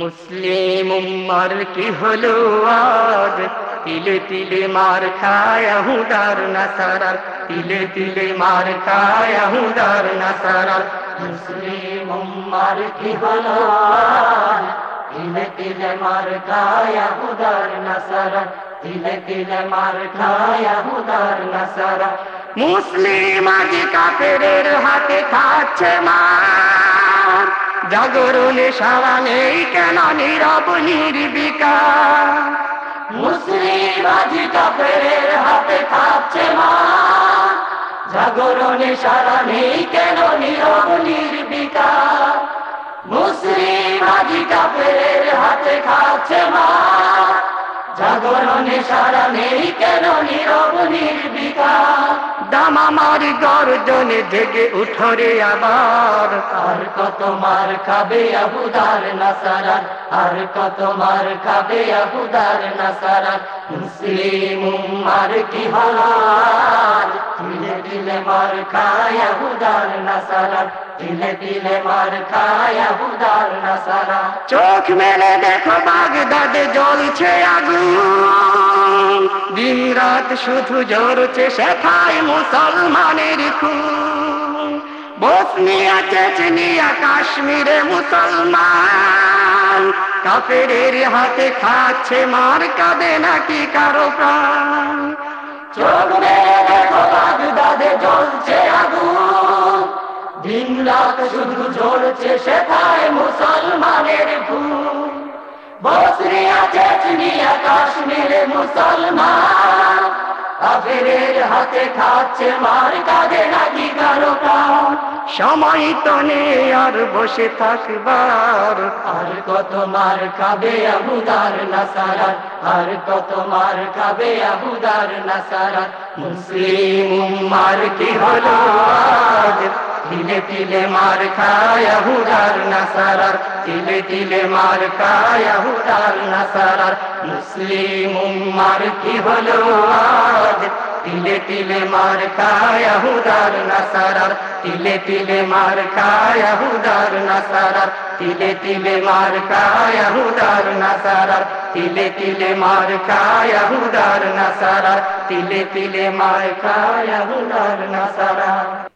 মুসলিম উম্মার কি হলো আজ? তিলে তিলে মার খায় হুদার নাসারার তিলে তিলে মার খায় হুদার নাসারার মুসলিম উম্মার কি হলো তিলে তিলে মার খায় হুদার নাসারার তিলে তিলে মার খায় হুদার নাসারা। মুসলিম আজ কাফেরের হাতে খাচ্ছে মার। জাগরণে সারা নেই কেন নীরব নির্বিকা মুসলিম কাফের হাতে খাচ্ছে মা। জাগরণে সারা নেই কেন নীরব নির্বিকা মুসলিম আজি কাফের হাতে খাচ্ছে মা। জাগরণে সারা নেই কেন নীরব নির্বিকা দামামার গর্জনে জেগে উঠরে আবার। আর কত মার খাবে আবুদার নাসারার? আর কত মার খাবে আবুদার নাসারার? মুসলিম মার কি হালাল? তিলে তিলে মার খায় আবুদার নাসারার তিলে তিলে মার খায় আবুদার নাসারা। চোখ মেলে দেখো বাগদাদে জ্বলছে আগুন। দিন রাত শুধু জ্বরছে শেখায় মুসলমানের খুন। বসনিয়া, চেচনিয়া, কাশ্মীরে মুসলমান। কাফেরের হাতে খাচ্ছে মার কাঁদে নাকি কারও প্রাণ। দিন রাত শুধু জ্বলছে শেখায় মুসলমানের খুন বসরিয়া চেচনিয়া কাশ্মীরে মুসলমান। হাতে খাচ্ছে মার প্রাণ। সময় তো নেই আর বসে থাকবার। আর কত মার খাবে আবুদার নাসারা আর কত মার খাবে আবুদার নাসারা মুসলিম মার কি হলো তিলে মার খায় হুদার নাসারার, তিলে তিলে মার খায় হুদার নাসারার। মুসলিম উম্মার কি হলো আজ? তিলে তিলে মার খায় হুদার নাসারার, তিলে তিলে মার খায় হুদার নাসারার। তিলে তিলে মার খায় হুদার নাসারার, তিলে তিলে মার খায় হুদার নাসারার। তিলে তিলে মার খায় হুদার নাসারার।